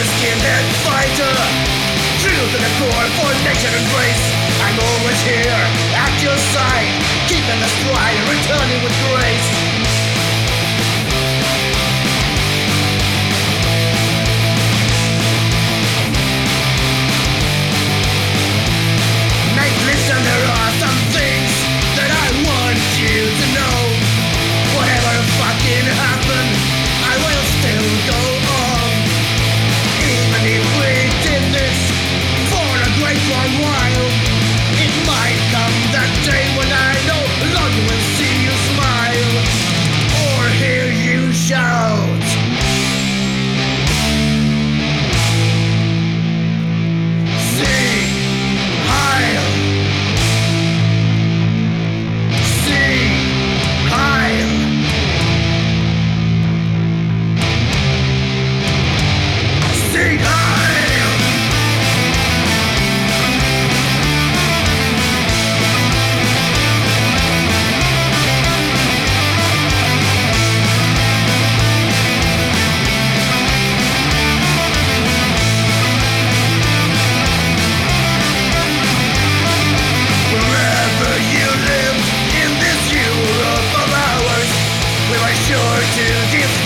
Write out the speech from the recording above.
a skinhead fighter. True to the core for nation and race I'm always here, at your side. Keeping the stride and returning with grace. lived in this Europe of ours, we were sure to defeat.